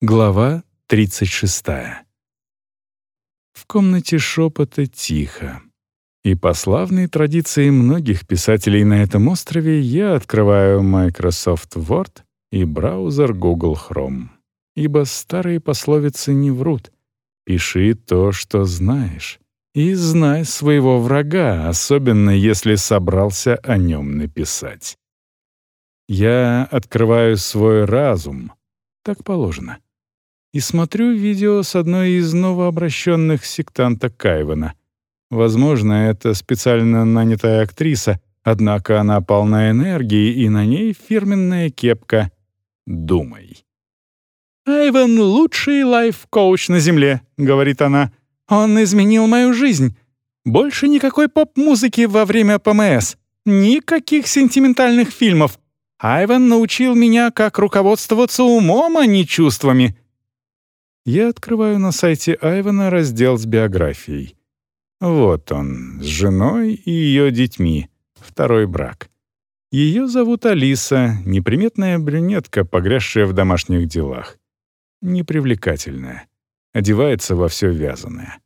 Глава 36. В комнате шепота тихо. И по славной традиции многих писателей на этом острове я открываю Microsoft Word и браузер Google Chrome. Ибо старые пословицы не врут. Пиши то, что знаешь. И знай своего врага, особенно если собрался о нем написать. Я открываю свой разум. Так положено и смотрю видео с одной из новообращенных сектанта Кайвена. Возможно, это специально нанятая актриса, однако она полна энергии, и на ней фирменная кепка «Думай». «Айвен — лучший лайф-коуч на Земле», — говорит она. «Он изменил мою жизнь. Больше никакой поп-музыки во время ПМС. Никаких сентиментальных фильмов. Айвен научил меня, как руководствоваться умом, а не чувствами. Я открываю на сайте Айвана раздел с биографией. Вот он, с женой и ее детьми. Второй брак. Ее зовут Алиса, неприметная брюнетка, погрязшая в домашних делах. Непривлекательная. Одевается во все вязаное.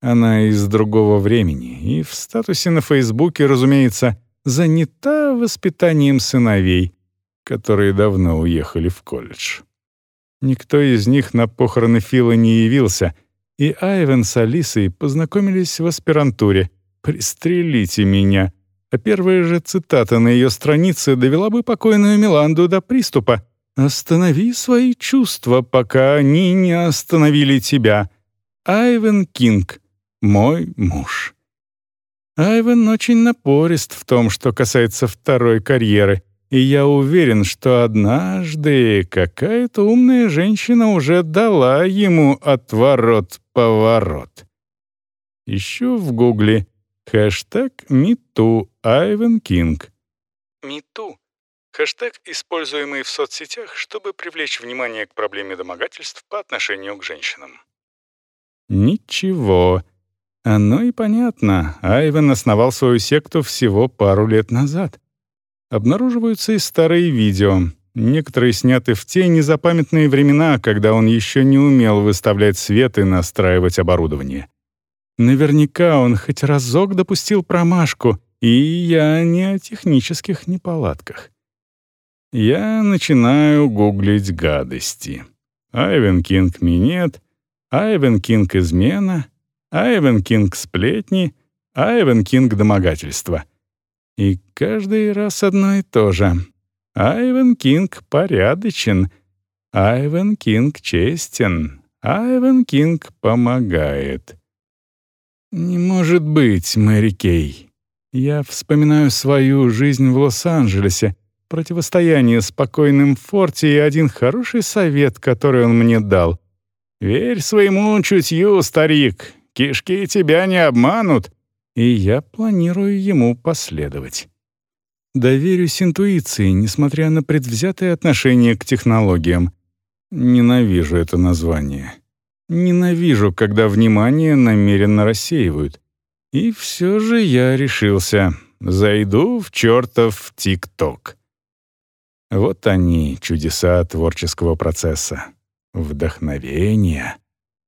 Она из другого времени и в статусе на Фейсбуке, разумеется, занята воспитанием сыновей, которые давно уехали в колледж. Никто из них на похороны Фила не явился, и Айвен с Алисой познакомились в аспирантуре. «Пристрелите меня!» А первая же цитата на ее странице довела бы покойную Миланду до приступа. «Останови свои чувства, пока они не остановили тебя. Айвен Кинг, мой муж». Айвен очень напорист в том, что касается второй карьеры и я уверен, что однажды какая-то умная женщина уже дала ему отворот-поворот. Ищу в гугле хэштег #MeToo Айвен Кинг. #MeToo хэштег, используемый в соцсетях, чтобы привлечь внимание к проблеме домогательств по отношению к женщинам. Ничего. Оно и понятно. Айвен основал свою секту всего пару лет назад. Обнаруживаются и старые видео. Некоторые сняты в те незапамятные времена, когда он еще не умел выставлять свет и настраивать оборудование. Наверняка он хоть разок допустил промашку, и я не о технических неполадках. Я начинаю гуглить гадости. Айвен Кинг минет, Айвен Кинг измена, Айвен Кинг сплетни, Айвен Кинг домогательства — и каждый раз одно и то же. Айвен Кинг порядочен. Айвен Кинг честен. Айвен Кинг помогает. Не может быть, Мэри Кей. Я вспоминаю свою жизнь в Лос-Анджелесе, противостояние спокойным форте и один хороший совет, который он мне дал. «Верь своему чутью, старик, кишки тебя не обманут и я планирую ему последовать. Доверюсь интуиции, несмотря на предвзятое отношение к технологиям. Ненавижу это название. Ненавижу, когда внимание намеренно рассеивают. И все же я решился. Зайду в чертов ТикТок. Вот они, чудеса творческого процесса. Вдохновение.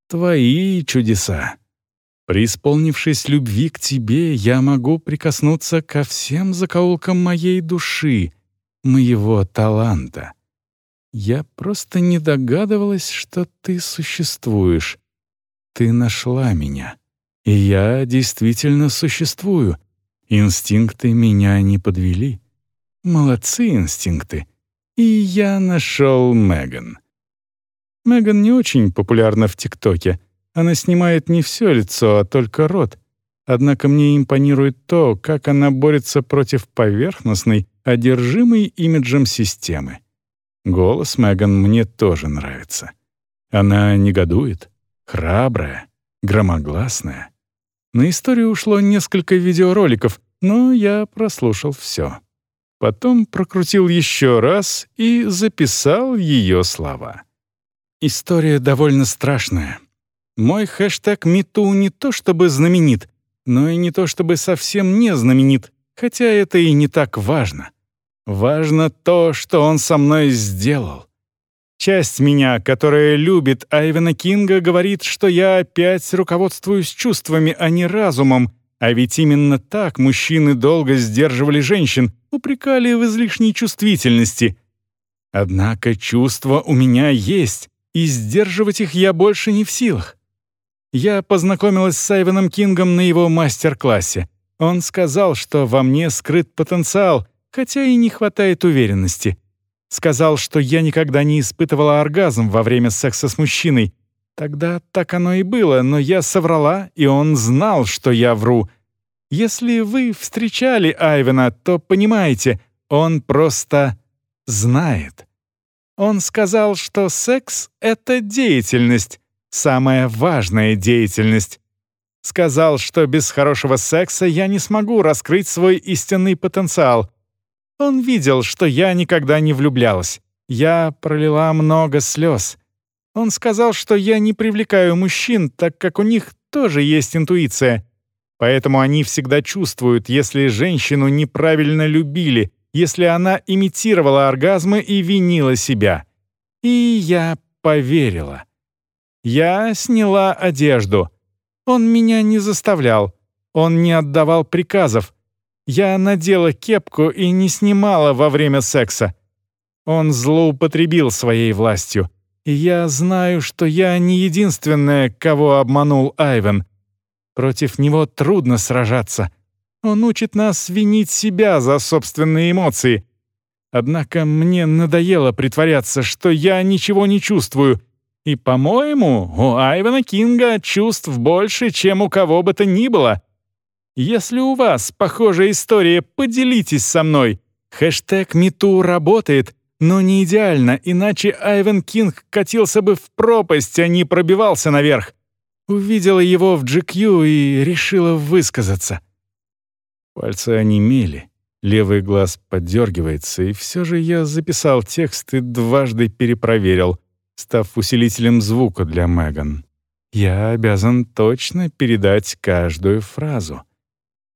Твои чудеса. Преисполнившись любви к тебе, я могу прикоснуться ко всем закоулкам моей души, моего таланта. Я просто не догадывалась, что ты существуешь. Ты нашла меня, и я действительно существую. Инстинкты меня не подвели. Молодцы инстинкты. И я нашел Меган. Меган не очень популярна в ТикТоке — она снимает не все лицо, а только рот. Однако мне импонирует то, как она борется против поверхностной, одержимой имиджем системы. Голос Меган мне тоже нравится. Она негодует, храбрая, громогласная. На историю ушло несколько видеороликов, но я прослушал все. Потом прокрутил еще раз и записал ее слова. История довольно страшная. Мой хэштег #MeToo не то чтобы знаменит, но и не то чтобы совсем не знаменит, хотя это и не так важно. Важно то, что он со мной сделал. Часть меня, которая любит Айвена Кинга, говорит, что я опять руководствуюсь чувствами, а не разумом, а ведь именно так мужчины долго сдерживали женщин, упрекали в излишней чувствительности. Однако чувства у меня есть, и сдерживать их я больше не в силах. Я познакомилась с Айвеном Кингом на его мастер-классе. Он сказал, что во мне скрыт потенциал, хотя и не хватает уверенности. Сказал, что я никогда не испытывала оргазм во время секса с мужчиной. Тогда так оно и было, но я соврала, и он знал, что я вру. Если вы встречали Айвена, то понимаете, он просто знает. Он сказал, что секс — это деятельность, самая важная деятельность. Сказал, что без хорошего секса я не смогу раскрыть свой истинный потенциал — он видел, что я никогда не влюблялась. Я пролила много слез. Он сказал, что я не привлекаю мужчин, так как у них тоже есть интуиция. Поэтому они всегда чувствуют, если женщину неправильно любили, если она имитировала оргазмы и винила себя. И я поверила. Я сняла одежду. Он меня не заставлял. Он не отдавал приказов. Я надела кепку и не снимала во время секса. Он злоупотребил своей властью. И я знаю, что я не единственная, кого обманул Айвен. Против него трудно сражаться. Он учит нас винить себя за собственные эмоции. Однако мне надоело притворяться, что я ничего не чувствую. И, по-моему, у Айвена Кинга чувств больше, чем у кого бы то ни было — если у вас похожая история, поделитесь со мной. Хэштег #MeToo работает, но не идеально, иначе Айвен Кинг катился бы в пропасть, а не пробивался наверх. Увидела его в GQ и решила высказаться. Пальцы онемели, левый глаз поддергивается, и все же я записал текст и дважды перепроверил, став усилителем звука для Меган. Я обязан точно передать каждую фразу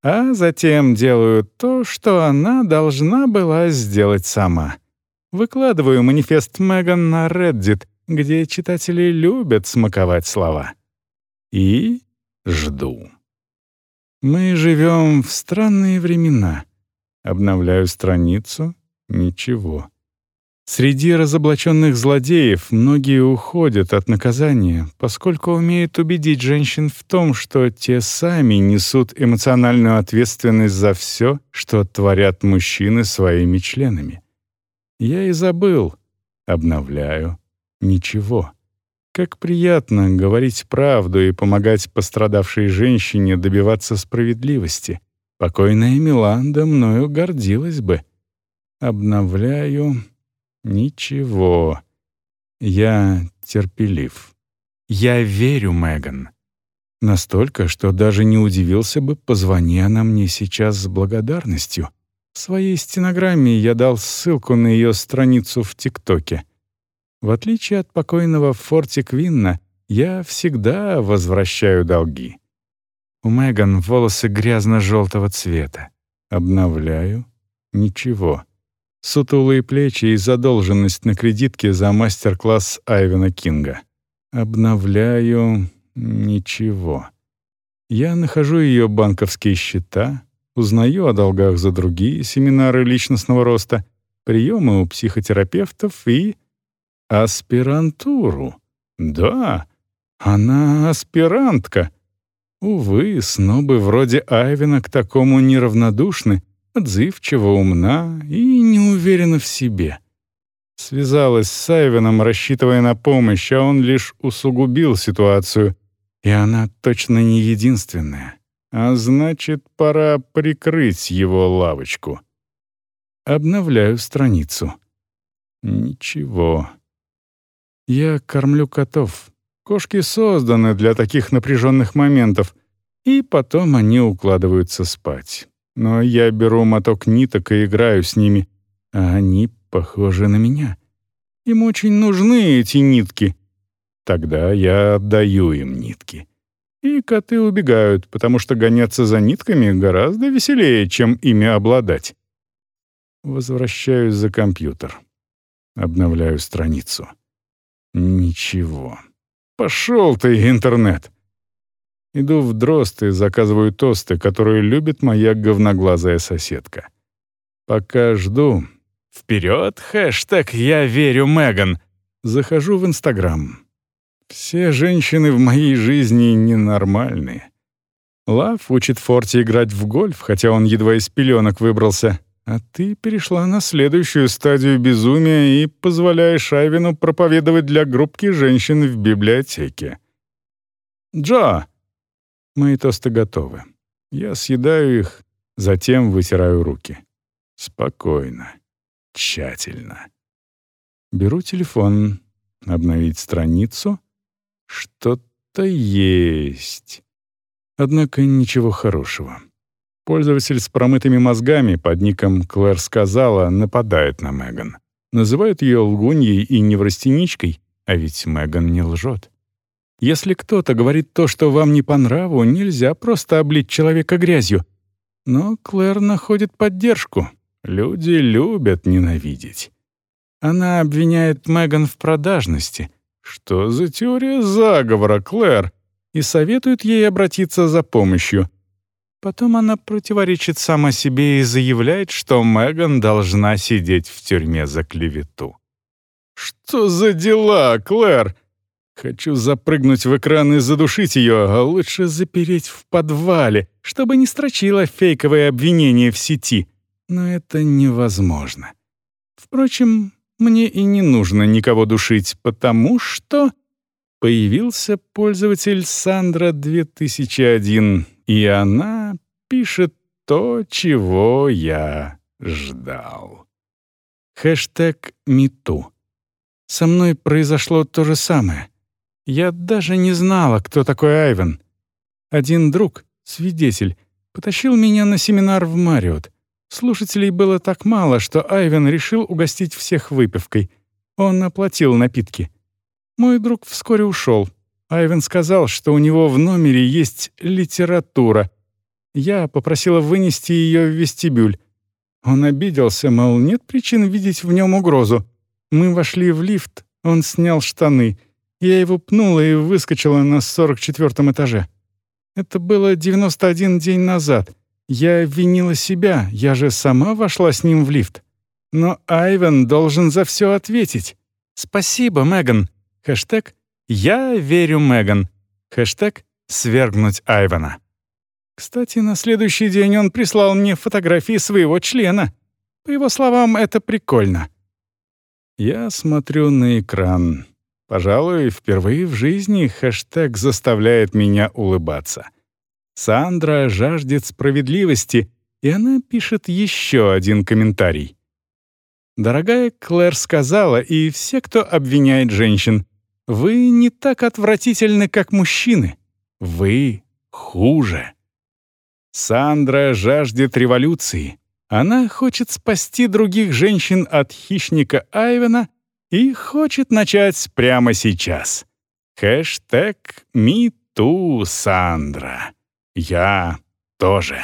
а затем делаю то, что она должна была сделать сама. Выкладываю манифест Меган на Reddit, где читатели любят смаковать слова. И жду. Мы живем в странные времена. Обновляю страницу — ничего. Среди разоблаченных злодеев многие уходят от наказания, поскольку умеют убедить женщин в том, что те сами несут эмоциональную ответственность за все, что творят мужчины своими членами. Я и забыл. Обновляю. Ничего. Как приятно говорить правду и помогать пострадавшей женщине добиваться справедливости. Покойная Миланда мною гордилась бы. Обновляю Ничего. Я терпелив. Я верю Меган. Настолько, что даже не удивился бы, позвони она мне сейчас с благодарностью. В своей стенограмме я дал ссылку на ее страницу в ТикТоке. В отличие от покойного Форти Квинна, я всегда возвращаю долги. У Меган волосы грязно-желтого цвета. Обновляю. Ничего сутулые плечи и задолженность на кредитке за мастер-класс Айвена Кинга. Обновляю ничего. Я нахожу ее банковские счета, узнаю о долгах за другие семинары личностного роста, приемы у психотерапевтов и аспирантуру. Да, она аспирантка. Увы, снобы вроде Айвена к такому неравнодушны — отзывчива, умна и не уверена в себе. Связалась с Сайвеном, рассчитывая на помощь, а он лишь усугубил ситуацию. И она точно не единственная. А значит, пора прикрыть его лавочку. Обновляю страницу. Ничего. Я кормлю котов. Кошки созданы для таких напряженных моментов, и потом они укладываются спать. Но я беру моток ниток и играю с ними, а они похожи на меня. Им очень нужны эти нитки. Тогда я отдаю им нитки. И коты убегают, потому что гоняться за нитками гораздо веселее, чем ими обладать. Возвращаюсь за компьютер. Обновляю страницу. Ничего. Пошел ты, интернет. Иду в дрозд и заказываю тосты, которые любит моя говноглазая соседка. Пока жду... Вперед, хэштег «Я верю, Меган!» Захожу в Инстаграм. Все женщины в моей жизни ненормальные. Лав учит Форти играть в гольф, хотя он едва из пеленок выбрался. А ты перешла на следующую стадию безумия и позволяешь Айвину проповедовать для группки женщин в библиотеке. Джо! Мои тосты готовы. Я съедаю их, затем вытираю руки. Спокойно, тщательно. Беру телефон, обновить страницу. Что-то есть. Однако ничего хорошего. Пользователь с промытыми мозгами под ником Клэр сказала нападает на Меган. Называют ее лгуньей и неврастеничкой, а ведь Меган не лжет. Если кто-то говорит то, что вам не по нраву, нельзя просто облить человека грязью. Но Клэр находит поддержку. Люди любят ненавидеть. Она обвиняет Меган в продажности. Что за теория заговора, Клэр? И советует ей обратиться за помощью. Потом она противоречит сама себе и заявляет, что Меган должна сидеть в тюрьме за клевету. «Что за дела, Клэр?» Хочу запрыгнуть в экран и задушить ее, а лучше запереть в подвале, чтобы не строчила фейковые обвинения в сети. Но это невозможно. Впрочем, мне и не нужно никого душить, потому что появился пользователь Сандра 2001, и она пишет то, чего я ждал. Хэштег #MeToo. Со мной произошло то же самое. Я даже не знала, кто такой Айвен. Один друг, свидетель, потащил меня на семинар в Мариот. Слушателей было так мало, что Айвен решил угостить всех выпивкой. Он оплатил напитки. Мой друг вскоре ушел. Айвен сказал, что у него в номере есть литература. Я попросила вынести ее в вестибюль. Он обиделся, мол, нет причин видеть в нем угрозу. Мы вошли в лифт, он снял штаны. Я его пнула и выскочила на 44 этаже. Это было 91 день назад. Я винила себя, я же сама вошла с ним в лифт. Но Айвен должен за все ответить. Спасибо, Меган. Хэштег «Я верю Меган». Хэштег «Свергнуть Айвана». Кстати, на следующий день он прислал мне фотографии своего члена. По его словам, это прикольно. Я смотрю на экран. Пожалуй, впервые в жизни хэштег заставляет меня улыбаться. Сандра жаждет справедливости, и она пишет еще один комментарий. «Дорогая Клэр сказала, и все, кто обвиняет женщин, вы не так отвратительны, как мужчины. Вы хуже. Сандра жаждет революции. Она хочет спасти других женщин от хищника Айвена и хочет начать прямо сейчас. Хэштег «MeToo, Сандра». Я тоже.